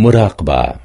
مراقبة.